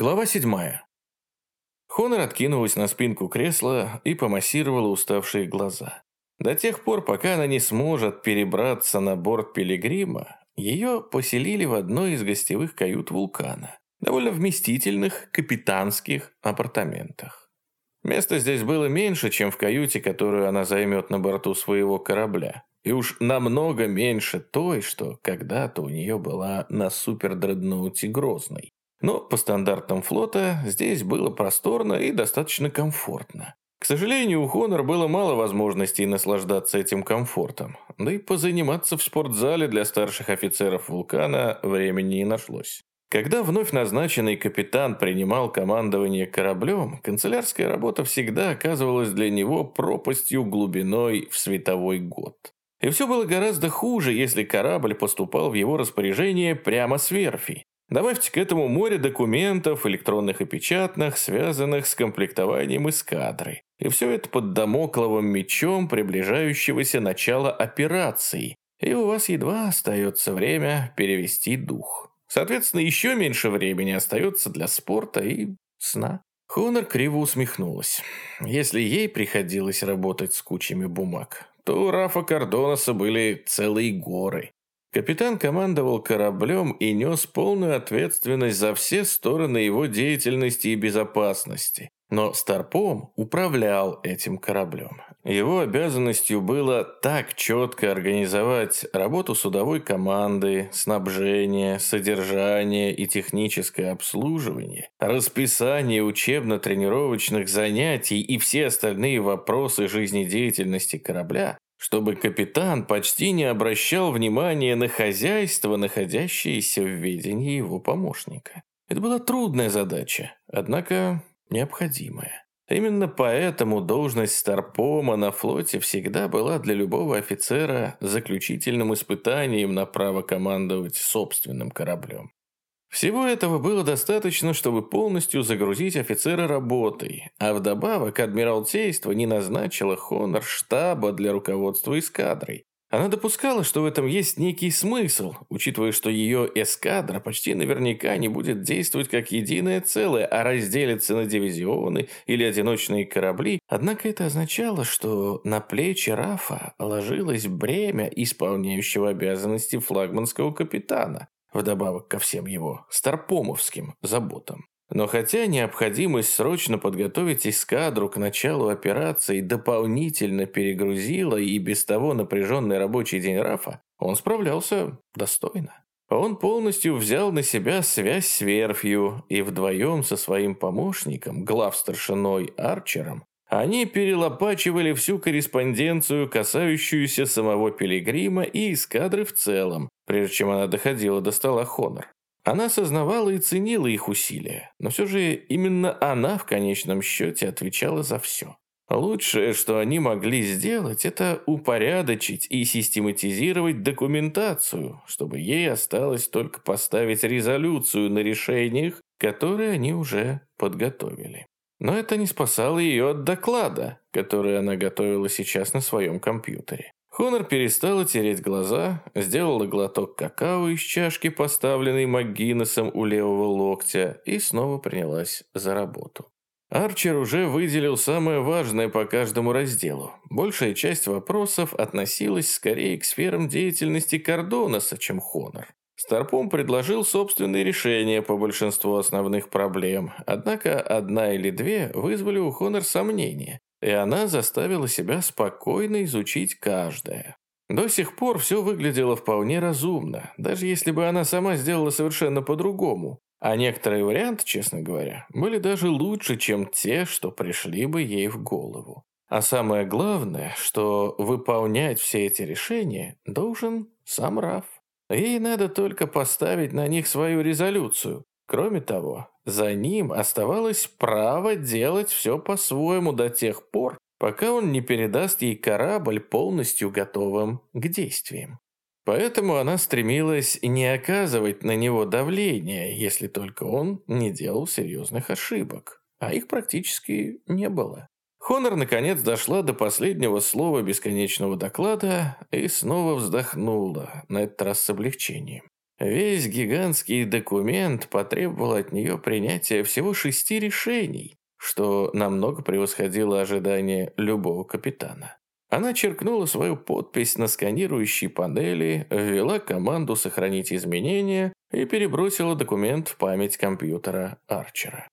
Глава седьмая. Хонор откинулась на спинку кресла и помассировала уставшие глаза. До тех пор, пока она не сможет перебраться на борт Пилигрима, ее поселили в одной из гостевых кают вулкана, довольно вместительных капитанских апартаментах. Места здесь было меньше, чем в каюте, которую она займет на борту своего корабля, и уж намного меньше той, что когда-то у нее была на супердредноуте Грозной. Но по стандартам флота здесь было просторно и достаточно комфортно. К сожалению, у Хонор было мало возможностей наслаждаться этим комфортом, да и позаниматься в спортзале для старших офицеров «Вулкана» времени не нашлось. Когда вновь назначенный капитан принимал командование кораблем, канцелярская работа всегда оказывалась для него пропастью глубиной в световой год. И все было гораздо хуже, если корабль поступал в его распоряжение прямо с верфи. Добавьте к этому море документов, электронных и печатных, связанных с комплектованием эскадры. И все это под домокловым мечом приближающегося начала операции. И у вас едва остается время перевести дух. Соответственно, еще меньше времени остается для спорта и сна. Хонор криво усмехнулась. Если ей приходилось работать с кучами бумаг, то у Рафа Кардонаса были целые горы. Капитан командовал кораблем и нес полную ответственность за все стороны его деятельности и безопасности. Но Старпом управлял этим кораблем. Его обязанностью было так четко организовать работу судовой команды, снабжение, содержание и техническое обслуживание, расписание учебно-тренировочных занятий и все остальные вопросы жизнедеятельности корабля, чтобы капитан почти не обращал внимания на хозяйство, находящееся в ведении его помощника. Это была трудная задача, однако необходимая. Именно поэтому должность старпома на флоте всегда была для любого офицера заключительным испытанием на право командовать собственным кораблем. Всего этого было достаточно, чтобы полностью загрузить офицера работой, а вдобавок Адмиралтейство не назначило Хонор штаба для руководства эскадрой. Она допускала, что в этом есть некий смысл, учитывая, что ее эскадра почти наверняка не будет действовать как единое целое, а разделится на дивизионы или одиночные корабли. Однако это означало, что на плечи Рафа ложилось бремя исполняющего обязанности флагманского капитана вдобавок ко всем его старпомовским заботам. Но хотя необходимость срочно подготовить эскадру к началу операции дополнительно перегрузила и без того напряженный рабочий день Рафа, он справлялся достойно. Он полностью взял на себя связь с верфью и вдвоем со своим помощником, главстаршиной Арчером, они перелопачивали всю корреспонденцию, касающуюся самого Пилигрима и эскадры в целом, прежде чем она доходила до стола Хонор. Она сознавала и ценила их усилия, но все же именно она в конечном счете отвечала за все. Лучшее, что они могли сделать, это упорядочить и систематизировать документацию, чтобы ей осталось только поставить резолюцию на решениях, которые они уже подготовили. Но это не спасало ее от доклада, который она готовила сейчас на своем компьютере. Хонор перестала тереть глаза, сделала глоток какао из чашки, поставленной МакГиннесом у левого локтя, и снова принялась за работу. Арчер уже выделил самое важное по каждому разделу. Большая часть вопросов относилась скорее к сферам деятельности Кордонаса, чем Хонор. Старпом предложил собственные решения по большинству основных проблем, однако одна или две вызвали у Хонор сомнения, и она заставила себя спокойно изучить каждое. До сих пор все выглядело вполне разумно, даже если бы она сама сделала совершенно по-другому, а некоторые варианты, честно говоря, были даже лучше, чем те, что пришли бы ей в голову. А самое главное, что выполнять все эти решения должен сам Раф. Ей надо только поставить на них свою резолюцию. Кроме того, за ним оставалось право делать все по-своему до тех пор, пока он не передаст ей корабль полностью готовым к действиям. Поэтому она стремилась не оказывать на него давления, если только он не делал серьезных ошибок, а их практически не было. Хонор наконец дошла до последнего слова бесконечного доклада и снова вздохнула, на этот раз с облегчением. Весь гигантский документ потребовал от нее принятия всего шести решений, что намного превосходило ожидания любого капитана. Она черкнула свою подпись на сканирующей панели, ввела команду «Сохранить изменения» и перебросила документ в память компьютера Арчера.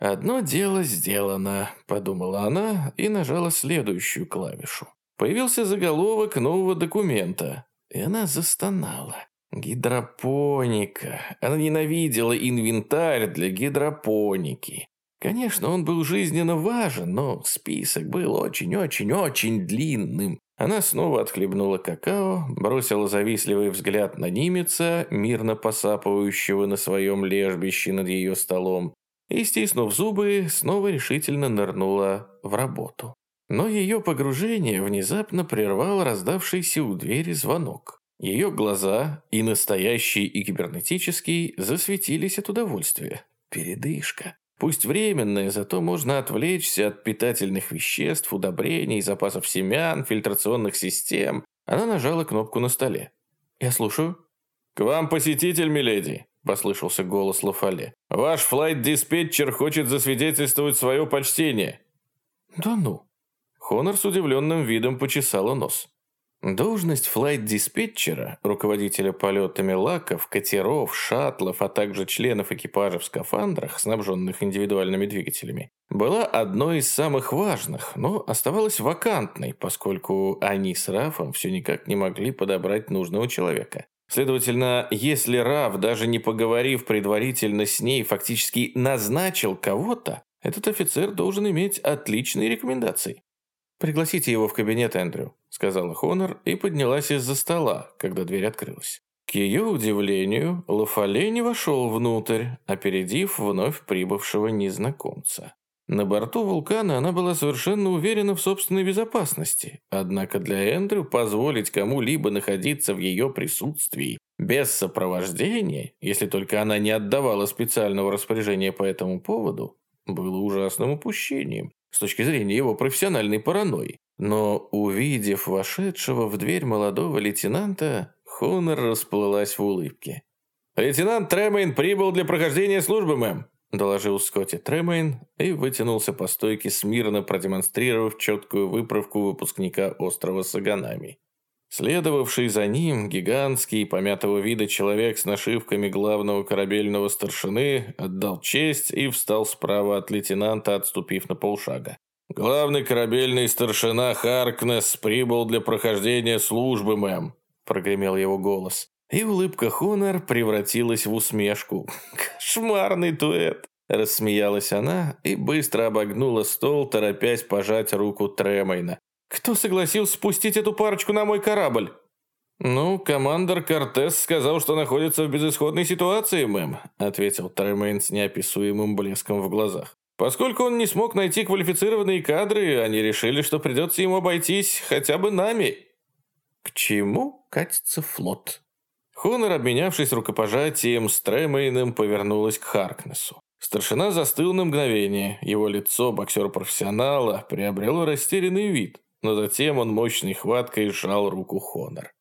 «Одно дело сделано», – подумала она и нажала следующую клавишу. Появился заголовок нового документа, и она застонала. Гидропоника. Она ненавидела инвентарь для гидропоники. Конечно, он был жизненно важен, но список был очень-очень-очень длинным. Она снова отхлебнула какао, бросила завистливый взгляд на Нимеца, мирно посапывающего на своем лежбище над ее столом, и, стиснув зубы, снова решительно нырнула в работу. Но ее погружение внезапно прервал раздавшийся у двери звонок. Ее глаза, и настоящий, и кибернетический, засветились от удовольствия. Передышка. Пусть временная, зато можно отвлечься от питательных веществ, удобрений, запасов семян, фильтрационных систем. Она нажала кнопку на столе. «Я слушаю». «К вам посетитель, миледи», – послышался голос Лафале. «Ваш флайт-диспетчер хочет засвидетельствовать свое почтение». «Да ну». Хонор с удивленным видом почесала нос. Должность флайт-диспетчера, руководителя полетами лаков, катеров, шаттлов, а также членов экипажа в скафандрах, снабженных индивидуальными двигателями, была одной из самых важных, но оставалась вакантной, поскольку они с Рафом все никак не могли подобрать нужного человека. Следовательно, если Раф, даже не поговорив предварительно с ней, фактически назначил кого-то, этот офицер должен иметь отличные рекомендации. «Пригласите его в кабинет, Эндрю», — сказала Хонор и поднялась из-за стола, когда дверь открылась. К ее удивлению, Лафале не вошел внутрь, опередив вновь прибывшего незнакомца. На борту вулкана она была совершенно уверена в собственной безопасности, однако для Эндрю позволить кому-либо находиться в ее присутствии без сопровождения, если только она не отдавала специального распоряжения по этому поводу, было ужасным упущением, с точки зрения его профессиональной паранойи. Но, увидев вошедшего в дверь молодого лейтенанта, Хонор расплылась в улыбке. «Лейтенант Тремейн прибыл для прохождения службы, мэм», доложил Скотти Тремейн и вытянулся по стойке, смирно продемонстрировав четкую выправку выпускника острова Саганами. Следовавший за ним гигантский, помятого вида человек с нашивками главного корабельного старшины отдал честь и встал справа от лейтенанта, отступив на полшага. «Главный корабельный старшина Харкнес прибыл для прохождения службы, мэм», – прогремел его голос. И улыбка Хонор превратилась в усмешку. «Кошмарный дуэт!» – рассмеялась она и быстро обогнула стол, торопясь пожать руку Тремейна. Кто согласился спустить эту парочку на мой корабль?» «Ну, командор Кортес сказал, что находится в безысходной ситуации, мэм», ответил Тремейн с неописуемым блеском в глазах. «Поскольку он не смог найти квалифицированные кадры, они решили, что придется ему обойтись хотя бы нами». «К чему катится флот?» Хонор, обменявшись рукопожатием с Тремейном, повернулась к Харкнесу. Старшина застыл на мгновение. Его лицо боксера-профессионала приобрело растерянный вид но затем он мощной хваткой сжал руку Хонор.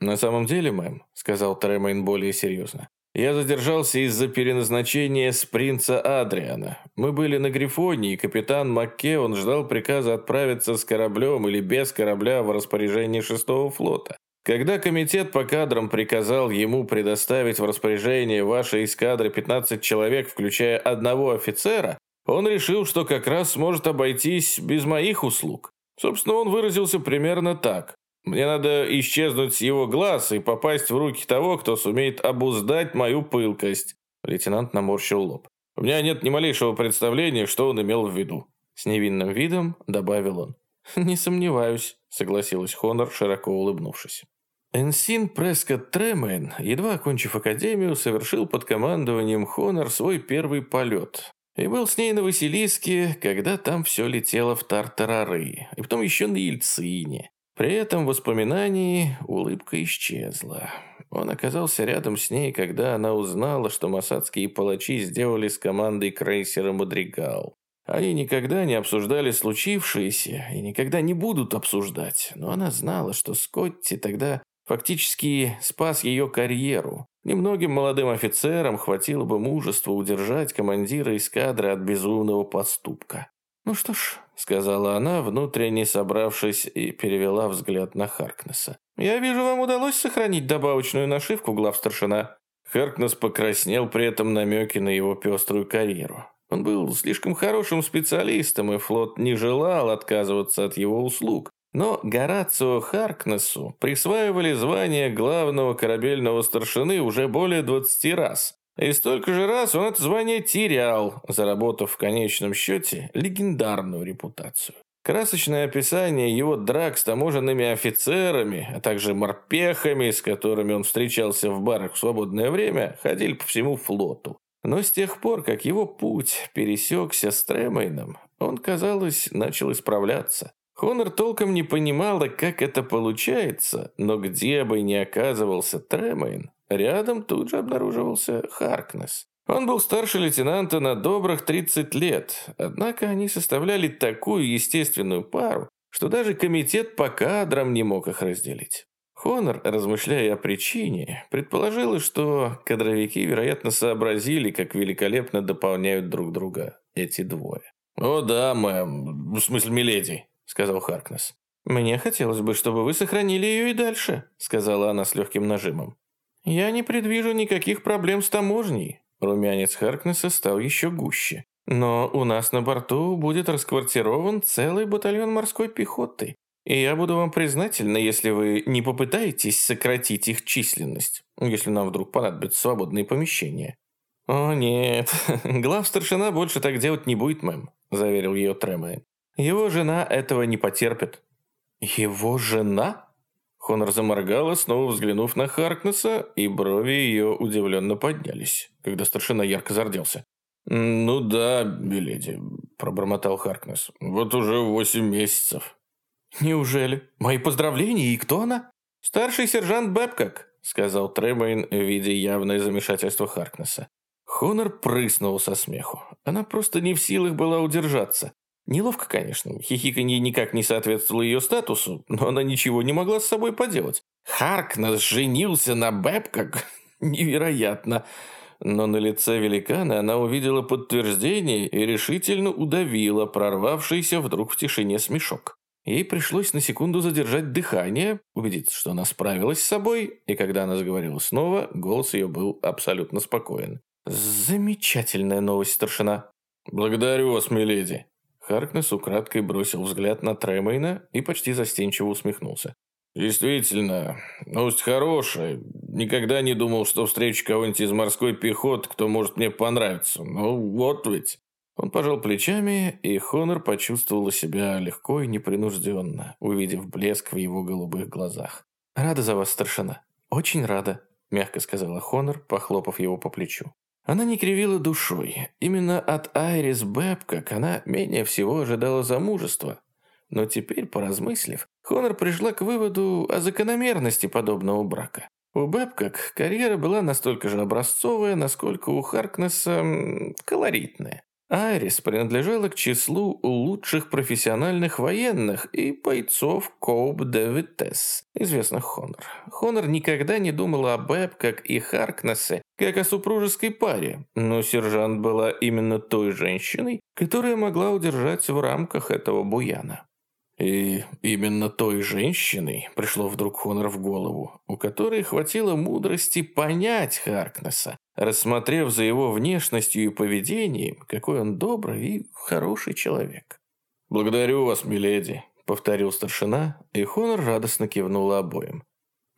«На самом деле, мэм», — сказал Тремейн более серьезно, «я задержался из-за переназначения с принца Адриана. Мы были на Грифоне, и капитан Маккеон ждал приказа отправиться с кораблем или без корабля в распоряжение шестого флота. Когда комитет по кадрам приказал ему предоставить в распоряжение вашей эскадры 15 человек, включая одного офицера, он решил, что как раз сможет обойтись без моих услуг. Собственно, он выразился примерно так. Мне надо исчезнуть с его глаз и попасть в руки того, кто сумеет обуздать мою пылкость. Лейтенант наморщил лоб. У меня нет ни малейшего представления, что он имел в виду. С невинным видом добавил он. «Не сомневаюсь», — согласилась Хонор, широко улыбнувшись. Энсин Прескотт Тремен, едва окончив академию, совершил под командованием Хонор свой первый полет. И был с ней на Василиске, когда там все летело в тартарары, и потом еще на Ельцине. При этом в воспоминании улыбка исчезла. Он оказался рядом с ней, когда она узнала, что масадские палачи сделали с командой крейсера «Мадригал». Они никогда не обсуждали случившееся и никогда не будут обсуждать, но она знала, что Скотти тогда Фактически спас ее карьеру. Немногим молодым офицерам хватило бы мужества удержать командира эскадры от безумного поступка. «Ну что ж», — сказала она, внутренне собравшись, и перевела взгляд на Харкнесса. «Я вижу, вам удалось сохранить добавочную нашивку, главстаршина». Харкнесс покраснел при этом намеки на его пеструю карьеру. Он был слишком хорошим специалистом, и флот не желал отказываться от его услуг. Но Горацио Харкнессу присваивали звание главного корабельного старшины уже более 20 раз. И столько же раз он это звание терял, заработав в конечном счете легендарную репутацию. Красочное описание его драк с таможенными офицерами, а также морпехами, с которыми он встречался в барах в свободное время, ходили по всему флоту. Но с тех пор, как его путь пересекся с Тремейном, он, казалось, начал исправляться. Хонор толком не понимала, как это получается, но где бы ни оказывался Тремейн, рядом тут же обнаруживался Харкнес. Он был старше лейтенанта на добрых 30 лет, однако они составляли такую естественную пару, что даже комитет по кадрам не мог их разделить. Хонор, размышляя о причине, предположила, что кадровики, вероятно, сообразили, как великолепно дополняют друг друга эти двое. «О да, мэм, в смысле, миледи», — сказал Харкнес. «Мне хотелось бы, чтобы вы сохранили ее и дальше», — сказала она с легким нажимом. «Я не предвижу никаких проблем с таможней». Румянец Харкнесса стал еще гуще. «Но у нас на борту будет расквартирован целый батальон морской пехоты, и я буду вам признательна, если вы не попытаетесь сократить их численность, если нам вдруг понадобятся свободные помещения». «О, нет, глав старшина больше так делать не будет, мэм», – заверил ее Трэмэ. «Его жена этого не потерпит». «Его жена?» Хонор заморгала, снова взглянув на Харкнесса, и брови ее удивленно поднялись, когда старшина ярко зарделся. «Ну да, Беледи», – пробормотал Харкнесс. «Вот уже восемь месяцев». «Неужели? Мои поздравления, и кто она?» «Старший сержант Бэбкок», — сказал Требейн, видя явное замешательство Харкнесса. Хонор прыснул со смеху. Она просто не в силах была удержаться. Неловко, конечно, хихиканье никак не соответствовало ее статусу, но она ничего не могла с собой поделать. Харкнес женился на Бэбкок? Невероятно. Но на лице великана она увидела подтверждение и решительно удавила прорвавшийся вдруг в тишине смешок. Ей пришлось на секунду задержать дыхание, убедиться, что она справилась с собой, и когда она заговорила снова, голос ее был абсолютно спокоен. «Замечательная новость, старшина». «Благодарю вас, миледи». Харкнес украдкой бросил взгляд на Тремейна и почти застенчиво усмехнулся. «Действительно, новость хорошая. Никогда не думал, что встречу кого-нибудь из морской пехоты, кто может мне понравиться. Ну, вот ведь». Он пожал плечами, и Хонор почувствовала себя легко и непринужденно, увидев блеск в его голубых глазах. «Рада за вас, старшина. Очень рада», – мягко сказала Хонор, похлопав его по плечу. Она не кривила душой. Именно от Айрис Бэбкок она менее всего ожидала замужества. Но теперь, поразмыслив, Хонор пришла к выводу о закономерности подобного брака. У Бэбкок карьера была настолько же образцовая, насколько у Харкнесса колоритная. Айрис принадлежала к числу лучших профессиональных военных и бойцов Коуп де Витес, известных Хонор. Хонор никогда не думала об Эб, как и Харкнессе, как о супружеской паре, но сержант была именно той женщиной, которая могла удержать в рамках этого буяна. И именно той женщиной пришло вдруг Хонор в голову, у которой хватило мудрости понять Харкнесса, рассмотрев за его внешностью и поведением, какой он добрый и хороший человек. «Благодарю вас, миледи», — повторил старшина, и Хонор радостно кивнула обоим.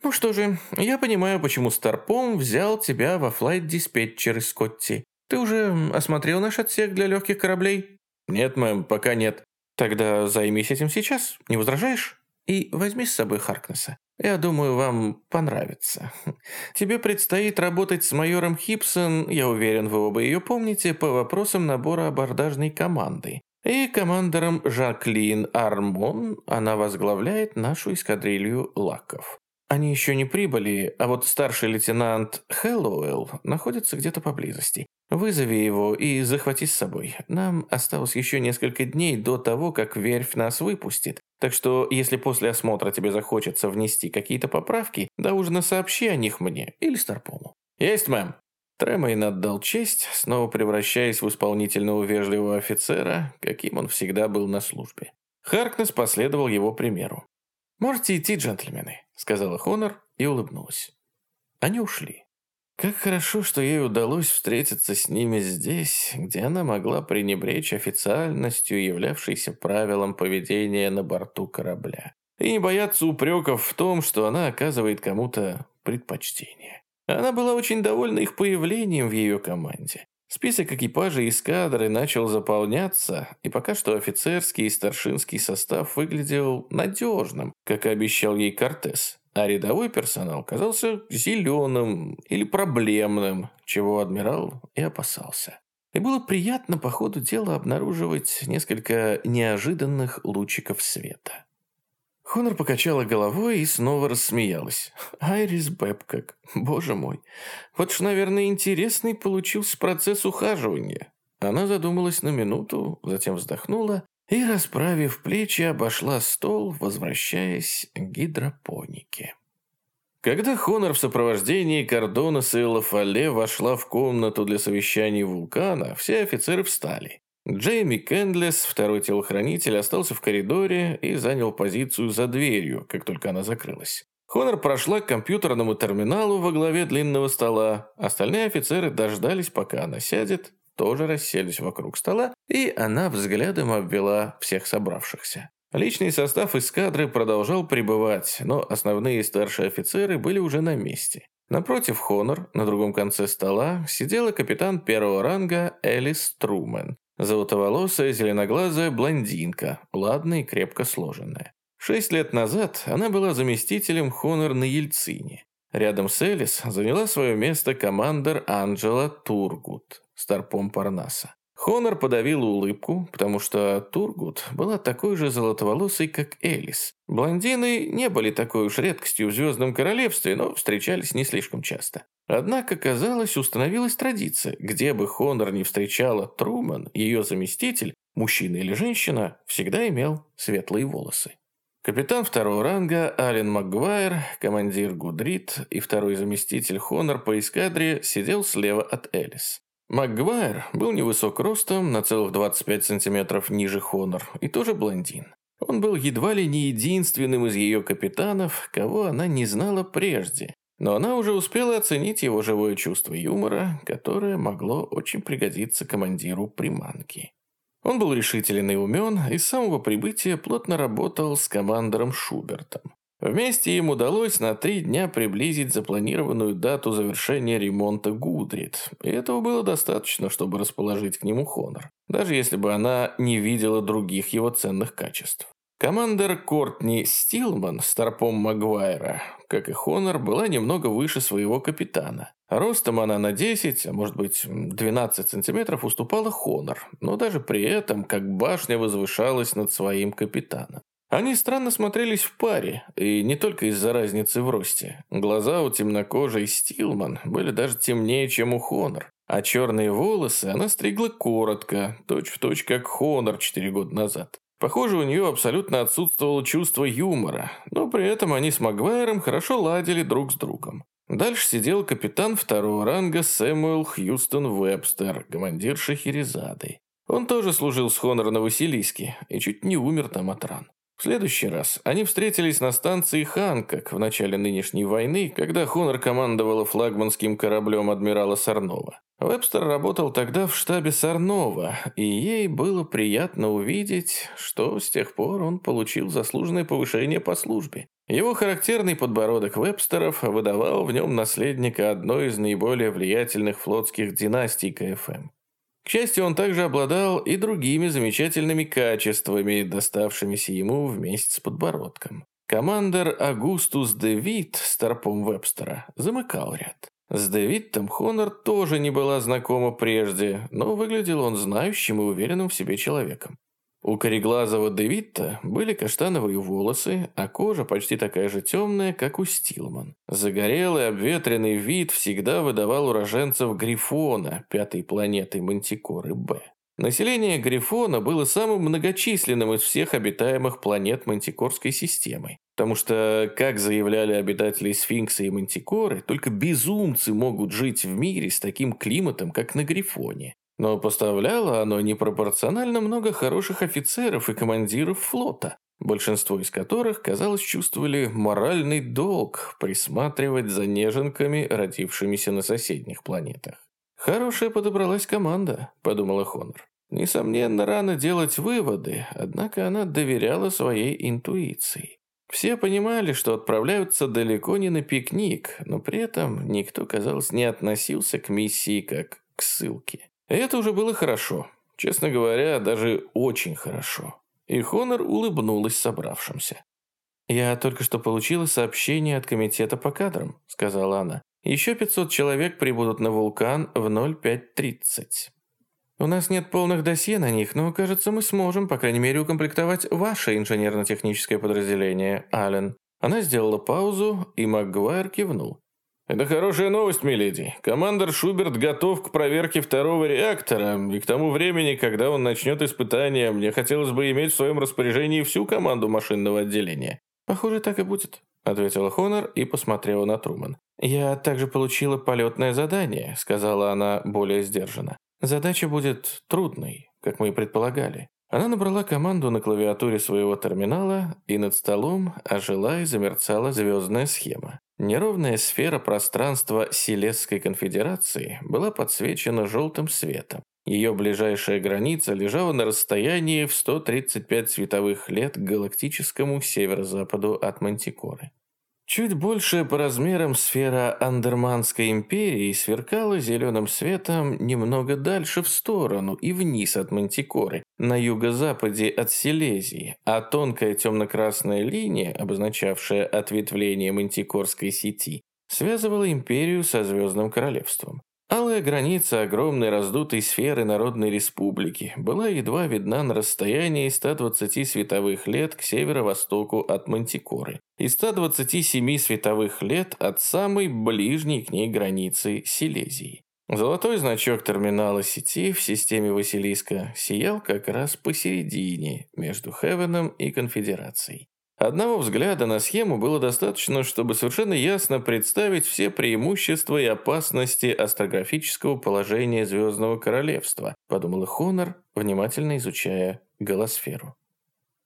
«Ну что же, я понимаю, почему Старпом взял тебя во флайт-диспетчер из Скотти. Ты уже осмотрел наш отсек для легких кораблей?» «Нет, мэм, пока нет». «Тогда займись этим сейчас, не возражаешь? И возьми с собой Харкнесса. Я думаю, вам понравится. Тебе предстоит работать с майором Хипсон, я уверен, вы оба ее помните, по вопросам набора абордажной команды. И командором Жаклин Армон она возглавляет нашу эскадрилью лаков. Они еще не прибыли, а вот старший лейтенант Хэллоуэлл находится где-то поблизости. Вызови его и захвати с собой. Нам осталось еще несколько дней до того, как верфь нас выпустит. Так что, если после осмотра тебе захочется внести какие-то поправки, до ужина сообщи о них мне или Старпому». «Есть, мэм». Тремейн отдал честь, снова превращаясь в исполнительного вежливого офицера, каким он всегда был на службе. Харкнес последовал его примеру. «Можете идти, джентльмены», — сказала Хонор и улыбнулась. Они ушли. Как хорошо, что ей удалось встретиться с ними здесь, где она могла пренебречь официальностью, являвшейся правилом поведения на борту корабля, и не бояться упреков в том, что она оказывает кому-то предпочтение. Она была очень довольна их появлением в ее команде. Список экипажей эскадры начал заполняться, и пока что офицерский и старшинский состав выглядел надежным, как и обещал ей Кортес а рядовой персонал казался зеленым или проблемным, чего адмирал и опасался. И было приятно по ходу дела обнаруживать несколько неожиданных лучиков света. Хонор покачала головой и снова рассмеялась. «Айрис Бэбкок, боже мой, вот ж, наверное, интересный получился процесс ухаживания». Она задумалась на минуту, затем вздохнула и, расправив плечи, обошла стол, возвращаясь к гидропонике. Когда Хонор в сопровождении Кордонаса и Лафале вошла в комнату для совещаний вулкана, все офицеры встали. Джейми Кендлес, второй телохранитель, остался в коридоре и занял позицию за дверью, как только она закрылась. Хонор прошла к компьютерному терминалу во главе длинного стола. Остальные офицеры дождались, пока она сядет, тоже расселись вокруг стола, и она взглядом обвела всех собравшихся. Личный состав эскадры продолжал пребывать, но основные старшие офицеры были уже на месте. Напротив Хонор, на другом конце стола, сидела капитан первого ранга Элис Трумен, золотоволосая зеленоглазая блондинка, ладная и крепко сложенная. Шесть лет назад она была заместителем Хонор на Ельцине. Рядом с Элис заняла свое место командир Анджела Тургут, старпом Парнаса. Хонор подавила улыбку, потому что Тургут была такой же золотоволосой, как Элис. Блондины не были такой уж редкостью в Звездном Королевстве, но встречались не слишком часто. Однако, казалось, установилась традиция, где бы Хонор не встречала Труман, ее заместитель, мужчина или женщина, всегда имел светлые волосы. Капитан второго ранга Ален Макгуайр, командир Гудрит и второй заместитель Хонор по эскадре сидел слева от Элис. Макгвайр был невысок ростом, на целых 25 сантиметров ниже Хонор, и тоже блондин. Он был едва ли не единственным из ее капитанов, кого она не знала прежде. Но она уже успела оценить его живое чувство юмора, которое могло очень пригодиться командиру приманки. Он был решителен и умен, и с самого прибытия плотно работал с командором Шубертом. Вместе им удалось на три дня приблизить запланированную дату завершения ремонта Гудрит, и этого было достаточно, чтобы расположить к нему Хонор, даже если бы она не видела других его ценных качеств. Командер Кортни Стилман, старпом Магуайра, как и Хонор, была немного выше своего капитана. Ростом она на 10, а может быть 12 сантиметров уступала Хонор, но даже при этом как башня возвышалась над своим капитаном. Они странно смотрелись в паре, и не только из-за разницы в росте. Глаза у темнокожей Стилман были даже темнее, чем у Хонор, а черные волосы она стригла коротко, точь-в-точь точь как Хонор четыре года назад. Похоже, у нее абсолютно отсутствовало чувство юмора, но при этом они с Магуайром хорошо ладили друг с другом. Дальше сидел капитан второго ранга Сэмюэл Хьюстон Вебстер, командир Шахерезады. Он тоже служил с Хонор на Василиске и чуть не умер там от ран. В следующий раз они встретились на станции Ханкок в начале нынешней войны, когда Хонор командовала флагманским кораблем адмирала Сарнова. Вебстер работал тогда в штабе Сарнова, и ей было приятно увидеть, что с тех пор он получил заслуженное повышение по службе. Его характерный подбородок Вебстеров выдавал в нем наследника одной из наиболее влиятельных флотских династий КФМ. К счастью, он также обладал и другими замечательными качествами, доставшимися ему вместе с подбородком. Командер Агустус Девитт, старпом Вебстера, замыкал ряд. С Девиттом Хонор тоже не была знакома прежде, но выглядел он знающим и уверенным в себе человеком. У кареглазого Девитта были каштановые волосы, а кожа почти такая же темная, как у Стилман. Загорелый, обветренный вид всегда выдавал уроженцев Грифона, пятой планеты Мантикоры Б. Население Грифона было самым многочисленным из всех обитаемых планет Мантикорской системы. Потому что, как заявляли обитатели Сфинкса и Мантикоры, только безумцы могут жить в мире с таким климатом, как на Грифоне. Но поставляло оно непропорционально много хороших офицеров и командиров флота, большинство из которых, казалось, чувствовали моральный долг присматривать за неженками, родившимися на соседних планетах. «Хорошая подобралась команда», — подумала Хонор. Несомненно, рано делать выводы, однако она доверяла своей интуиции. Все понимали, что отправляются далеко не на пикник, но при этом никто, казалось, не относился к миссии как к ссылке. Это уже было хорошо. Честно говоря, даже очень хорошо. И Хонор улыбнулась собравшимся. «Я только что получила сообщение от комитета по кадрам», — сказала она. «Еще 500 человек прибудут на вулкан в 05.30. У нас нет полных досье на них, но, кажется, мы сможем, по крайней мере, укомплектовать ваше инженерно-техническое подразделение, Аллен». Она сделала паузу, и Макгуайр кивнул. «Это хорошая новость, миледи. Командор Шуберт готов к проверке второго реактора, и к тому времени, когда он начнет испытания, мне хотелось бы иметь в своем распоряжении всю команду машинного отделения». «Похоже, так и будет», — ответила Хонор и посмотрела на Труман. «Я также получила полетное задание», — сказала она более сдержанно. «Задача будет трудной, как мы и предполагали. Она набрала команду на клавиатуре своего терминала, и над столом ожила и замерцала звездная схема. Неровная сфера пространства Селесской конфедерации была подсвечена желтым светом. Ее ближайшая граница лежала на расстоянии в 135 световых лет к галактическому северо-западу от Мантикоры. Чуть большая по размерам сфера Андерманской империи сверкала зеленым светом немного дальше в сторону и вниз от Мантикоры, на юго-западе от Силезии, а тонкая темно-красная линия, обозначавшая ответвление Мантикорской сети, связывала империю со Звездным Королевством. Алая граница огромной раздутой сферы Народной Республики была едва видна на расстоянии 120 световых лет к северо-востоку от Мантикоры и 127 световых лет от самой ближней к ней границы Силезии. Золотой значок терминала сети в системе Василиска сиял как раз посередине между Хевеном и Конфедерацией. Одного взгляда на схему было достаточно, чтобы совершенно ясно представить все преимущества и опасности астрографического положения Звездного Королевства, подумала Хонор, внимательно изучая голосферу.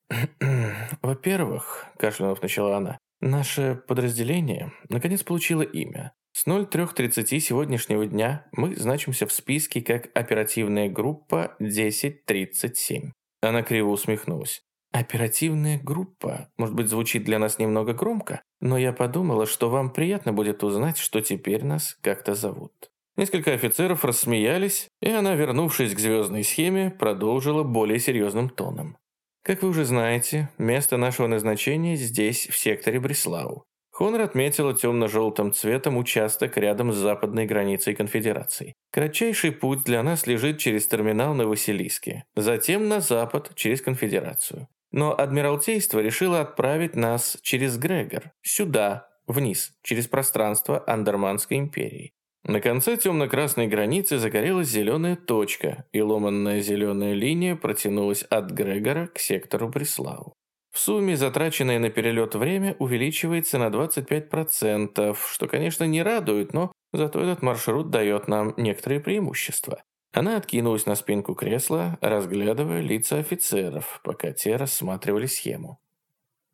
«Во-первых», – кашлянув начала она, – «наше подразделение наконец получило имя. С 03.30 сегодняшнего дня мы значимся в списке как оперативная группа 1037». Она криво усмехнулась. Оперативная группа, может быть, звучит для нас немного громко, но я подумала, что вам приятно будет узнать, что теперь нас как-то зовут. Несколько офицеров рассмеялись, и она, вернувшись к звездной схеме, продолжила более серьезным тоном. Как вы уже знаете, место нашего назначения здесь, в секторе Бреслау. Хонор отметила темно-желтым цветом участок рядом с западной границей конфедерации. Кратчайший путь для нас лежит через терминал на Василиске, затем на запад через конфедерацию. Но Адмиралтейство решило отправить нас через Грегор, сюда, вниз, через пространство Андерманской империи. На конце темно-красной границы загорелась зеленая точка, и ломанная зеленая линия протянулась от Грегора к сектору Бреслау. В сумме затраченное на перелет время увеличивается на 25%, что, конечно, не радует, но зато этот маршрут дает нам некоторые преимущества. Она откинулась на спинку кресла, разглядывая лица офицеров, пока те рассматривали схему.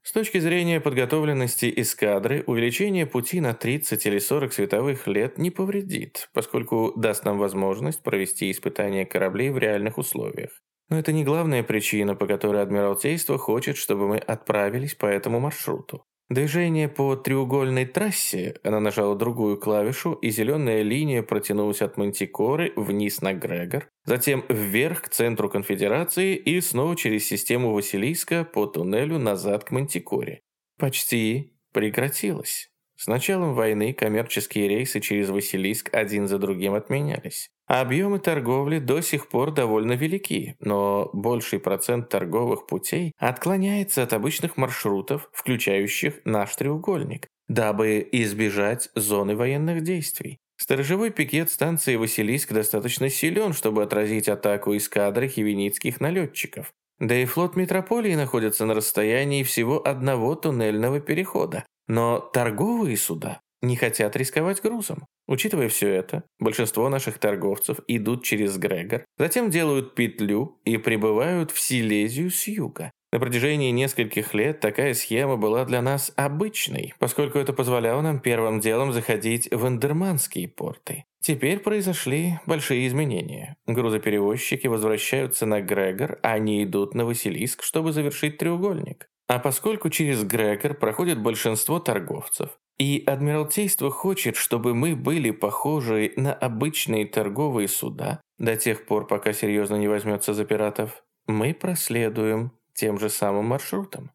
С точки зрения подготовленности эскадры, увеличение пути на 30 или 40 световых лет не повредит, поскольку даст нам возможность провести испытания кораблей в реальных условиях. Но это не главная причина, по которой Адмиралтейство хочет, чтобы мы отправились по этому маршруту. Движение по треугольной трассе, она нажала другую клавишу, и зеленая линия протянулась от Мантикоры вниз на Грегор, затем вверх к центру конфедерации и снова через систему Василиска по туннелю назад к Мантикоре. Почти прекратилось. С началом войны коммерческие рейсы через Василиск один за другим отменялись. Объемы торговли до сих пор довольно велики, но больший процент торговых путей отклоняется от обычных маршрутов, включающих наш треугольник, дабы избежать зоны военных действий. Сторожевой пикет станции «Василиск» достаточно силен, чтобы отразить атаку эскадры хивеницких налетчиков. Да и флот метрополии находится на расстоянии всего одного туннельного перехода. Но торговые суда не хотят рисковать грузом. Учитывая все это, большинство наших торговцев идут через Грегор, затем делают петлю и прибывают в Силезию с юга. На протяжении нескольких лет такая схема была для нас обычной, поскольку это позволяло нам первым делом заходить в эндерманские порты. Теперь произошли большие изменения. Грузоперевозчики возвращаются на Грегор, а они идут на Василиск, чтобы завершить треугольник. А поскольку через Грегор проходит большинство торговцев, и Адмиралтейство хочет, чтобы мы были похожи на обычные торговые суда, до тех пор, пока серьезно не возьмется за пиратов, мы проследуем тем же самым маршрутом.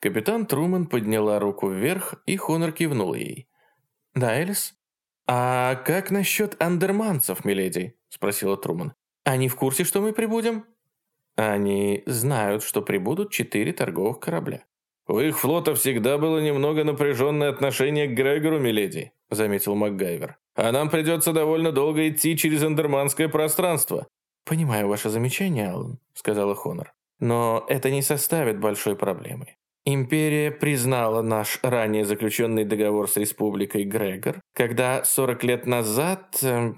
Капитан Труман подняла руку вверх, и Хонор кивнул ей. «Да, Элис?» «А как насчет андерманцев, миледи?» – спросила Труман. «Они в курсе, что мы прибудем?» «Они знают, что прибудут четыре торговых корабля». «У их флота всегда было немного напряженное отношение к Грегору, миледи», – заметил МакГайвер. «А нам придется довольно долго идти через андерманское пространство». «Понимаю ваше замечание, Аллан», – сказала Хонор. Но это не составит большой проблемы. Империя признала наш ранее заключенный договор с Республикой Грегор, когда 40 лет назад э,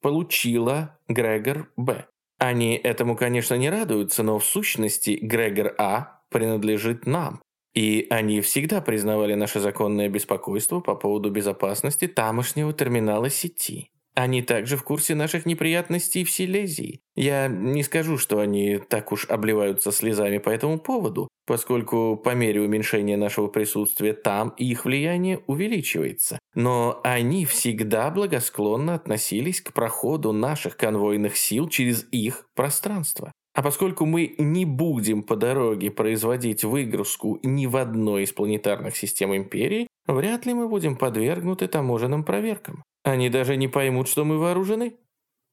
получила Грегор Б. Они этому, конечно, не радуются, но в сущности Грегор А принадлежит нам. И они всегда признавали наше законное беспокойство по поводу безопасности тамошнего терминала сети. Они также в курсе наших неприятностей в Силезии. Я не скажу, что они так уж обливаются слезами по этому поводу, поскольку по мере уменьшения нашего присутствия там их влияние увеличивается. Но они всегда благосклонно относились к проходу наших конвойных сил через их пространство. А поскольку мы не будем по дороге производить выгрузку ни в одной из планетарных систем Империи, вряд ли мы будем подвергнуты таможенным проверкам. Они даже не поймут, что мы вооружены.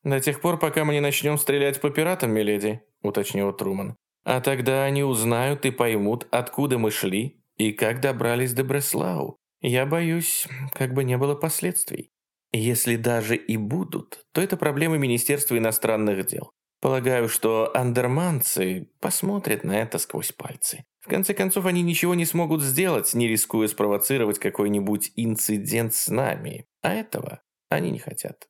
До тех пор, пока мы не начнем стрелять по пиратам, миледи, уточнил Труман. А тогда они узнают и поймут, откуда мы шли и как добрались до Бреслау. Я боюсь, как бы не было последствий. Если даже и будут, то это проблемы Министерства иностранных дел. Полагаю, что андерманцы посмотрят на это сквозь пальцы. В конце концов, они ничего не смогут сделать, не рискуя спровоцировать какой-нибудь инцидент с нами. А этого они не хотят.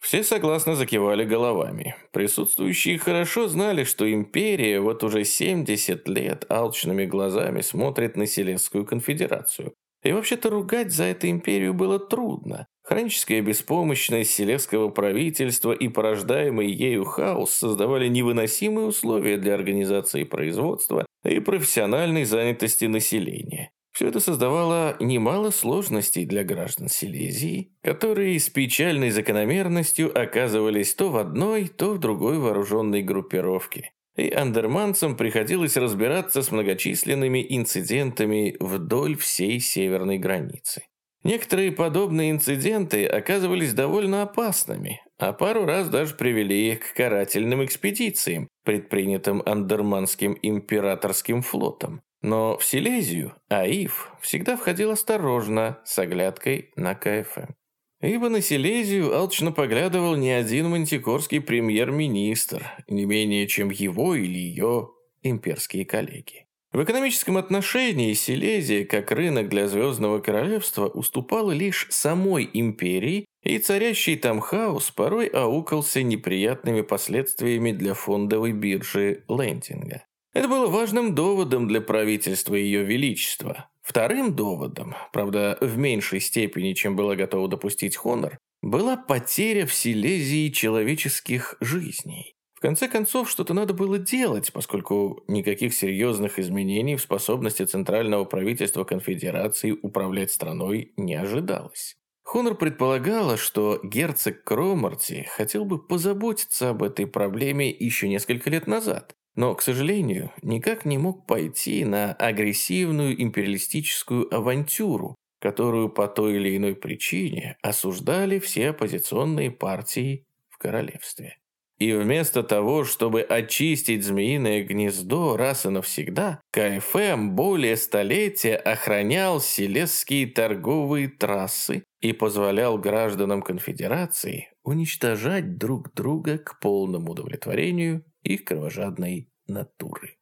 Все согласно закивали головами. Присутствующие хорошо знали, что империя вот уже 70 лет алчными глазами смотрит на Селесскую конфедерацию. И вообще-то ругать за это империю было трудно. Хроническая беспомощность селесского правительства и порождаемый ею хаос создавали невыносимые условия для организации производства и профессиональной занятости населения. Все это создавало немало сложностей для граждан Силезии, которые с печальной закономерностью оказывались то в одной, то в другой вооруженной группировке. И андерманцам приходилось разбираться с многочисленными инцидентами вдоль всей северной границы. Некоторые подобные инциденты оказывались довольно опасными, а пару раз даже привели к карательным экспедициям, предпринятым Андерманским императорским флотом. Но в Силезию АИФ всегда входил осторожно, с оглядкой на КФМ. Ибо на Силезию алчно поглядывал не один мантикорский премьер-министр, не менее чем его или ее имперские коллеги. В экономическом отношении Силезия, как рынок для Звездного Королевства, уступала лишь самой империи, и царящий там хаос порой аукался неприятными последствиями для фондовой биржи лендинга. Это было важным доводом для правительства Ее Величества. Вторым доводом, правда, в меньшей степени, чем было готово допустить Хонор, была потеря в Силезии человеческих жизней. В конце концов, что-то надо было делать, поскольку никаких серьезных изменений в способности центрального правительства конфедерации управлять страной не ожидалось. Хонор предполагала, что герцог Кромарти хотел бы позаботиться об этой проблеме еще несколько лет назад, но, к сожалению, никак не мог пойти на агрессивную империалистическую авантюру, которую по той или иной причине осуждали все оппозиционные партии в королевстве. И вместо того, чтобы очистить змеиное гнездо раз и навсегда, КФМ более столетия охранял селесские торговые трассы и позволял гражданам конфедерации уничтожать друг друга к полному удовлетворению их кровожадной натуры.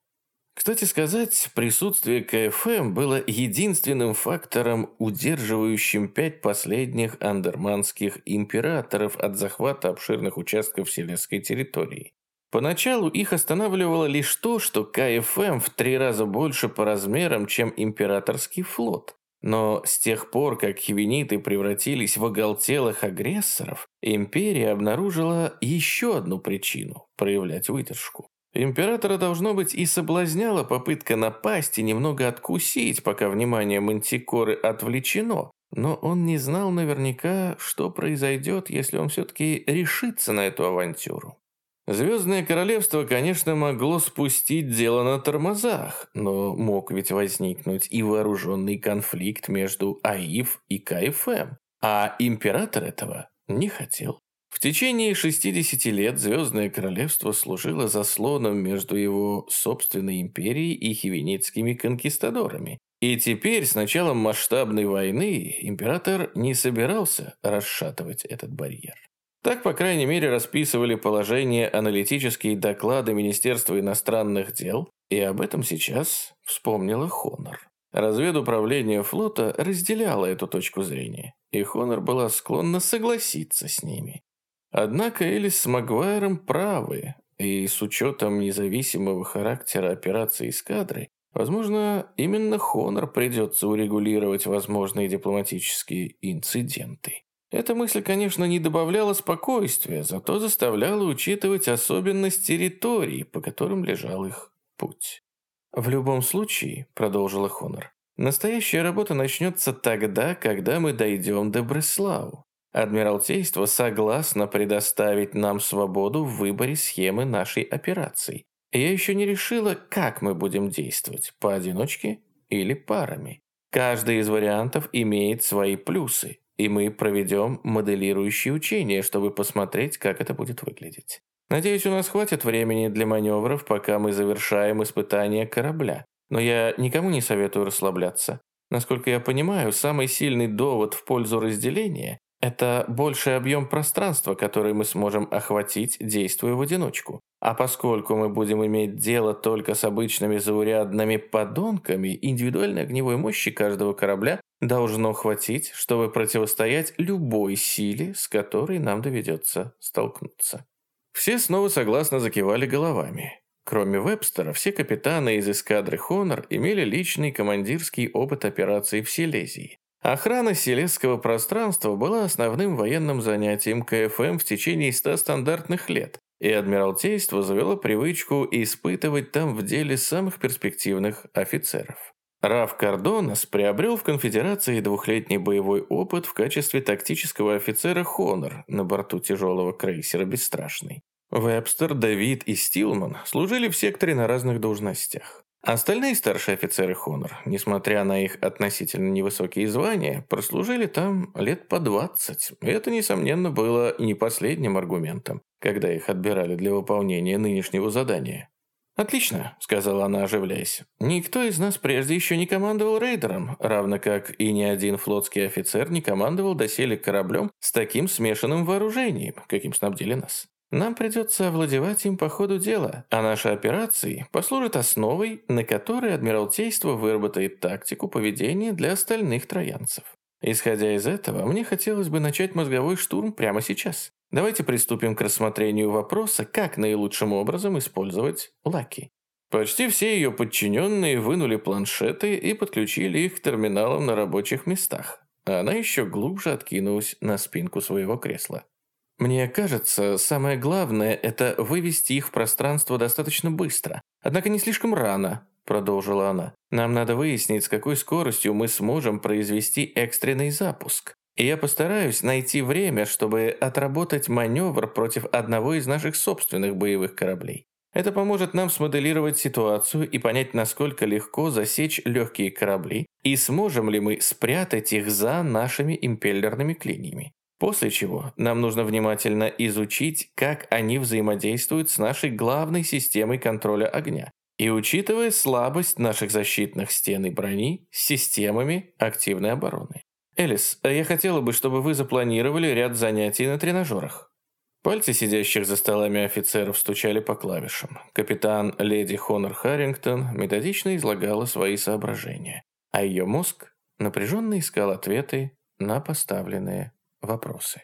Кстати сказать, присутствие КФМ было единственным фактором, удерживающим пять последних андерманских императоров от захвата обширных участков силезской территории. Поначалу их останавливало лишь то, что КФМ в три раза больше по размерам, чем императорский флот. Но с тех пор, как хивениты превратились в оголтелых агрессоров, империя обнаружила еще одну причину проявлять выдержку. Императора, должно быть, и соблазняла попытка напасть и немного откусить, пока внимание Мантикоры отвлечено, но он не знал наверняка, что произойдет, если он все-таки решится на эту авантюру. Звездное королевство, конечно, могло спустить дело на тормозах, но мог ведь возникнуть и вооруженный конфликт между АИФ и КФМ, а император этого не хотел. В течение 60 лет Звездное Королевство служило заслоном между его собственной империей и хивеницкими конкистадорами. И теперь, с началом масштабной войны, император не собирался расшатывать этот барьер. Так, по крайней мере, расписывали положение аналитические доклады Министерства иностранных дел, и об этом сейчас вспомнила Хонор. Разведуправление флота разделяло эту точку зрения, и Хонор была склонна согласиться с ними. Однако Элис с Магуайром правы, и с учетом независимого характера операции эскадры, возможно, именно Хонор придется урегулировать возможные дипломатические инциденты. Эта мысль, конечно, не добавляла спокойствия, зато заставляла учитывать особенность территорий, по которым лежал их путь. «В любом случае», — продолжила Хонор, «настоящая работа начнется тогда, когда мы дойдем до Бреслау. Адмиралтейство согласно предоставить нам свободу в выборе схемы нашей операции. Я еще не решила, как мы будем действовать, поодиночке или парами. Каждый из вариантов имеет свои плюсы, и мы проведем моделирующие учения, чтобы посмотреть, как это будет выглядеть. Надеюсь, у нас хватит времени для маневров, пока мы завершаем испытание корабля. Но я никому не советую расслабляться. Насколько я понимаю, самый сильный довод в пользу разделения это больший объем пространства, который мы сможем охватить, действуя в одиночку. А поскольку мы будем иметь дело только с обычными заурядными подонками, индивидуальной огневой мощи каждого корабля должно хватить, чтобы противостоять любой силе, с которой нам доведется столкнуться. Все снова согласно закивали головами. Кроме Вебстера, все капитаны из эскадры «Хонор» имели личный командирский опыт операций в Силезии. Охрана силезского пространства была основным военным занятием КФМ в течение ста стандартных лет, и Адмиралтейство завело привычку испытывать там в деле самых перспективных офицеров. Раф Кардонас приобрел в конфедерации двухлетний боевой опыт в качестве тактического офицера «Хонор» на борту тяжелого крейсера «Бесстрашный». Вебстер, Давид и Стилман служили в секторе на разных должностях. Остальные старшие офицеры Хонор, несмотря на их относительно невысокие звания, прослужили там лет по 20. И это, несомненно, было не последним аргументом, когда их отбирали для выполнения нынешнего задания. «Отлично», — сказала она, оживляясь. «Никто из нас прежде еще не командовал рейдером, равно как и ни один флотский офицер не командовал доселе кораблем с таким смешанным вооружением, каким снабдили нас. Нам придется овладевать им по ходу дела, а наши операции послужат основой, на которой Адмиралтейство выработает тактику поведения для остальных троянцев. Исходя из этого, мне хотелось бы начать мозговой штурм прямо сейчас. Давайте приступим к рассмотрению вопроса, как наилучшим образом использовать лаки. Почти все ее подчиненные вынули планшеты и подключили их к терминалам на рабочих местах. Она еще глубже откинулась на спинку своего кресла. Мне кажется, самое главное – это вывести их в пространство достаточно быстро. Однако не слишком рано, продолжила она. Нам надо выяснить, с какой скоростью мы сможем произвести экстренный запуск. И я постараюсь найти время, чтобы отработать маневр против одного из наших собственных боевых кораблей. Это поможет нам смоделировать ситуацию и понять, насколько легко засечь легкие корабли и сможем ли мы спрятать их за нашими импеллерными клиньями. После чего нам нужно внимательно изучить, как они взаимодействуют с нашей главной системой контроля огня. И учитывая слабость наших защитных стен и брони с системами активной обороны. Элис, я хотела бы, чтобы вы запланировали ряд занятий на тренажерах. Пальцы сидящих за столами офицеров стучали по клавишам. Капитан леди Хонор Харрингтон методично излагала свои соображения, а ее мозг напряженно искал ответы на поставленные вопросы.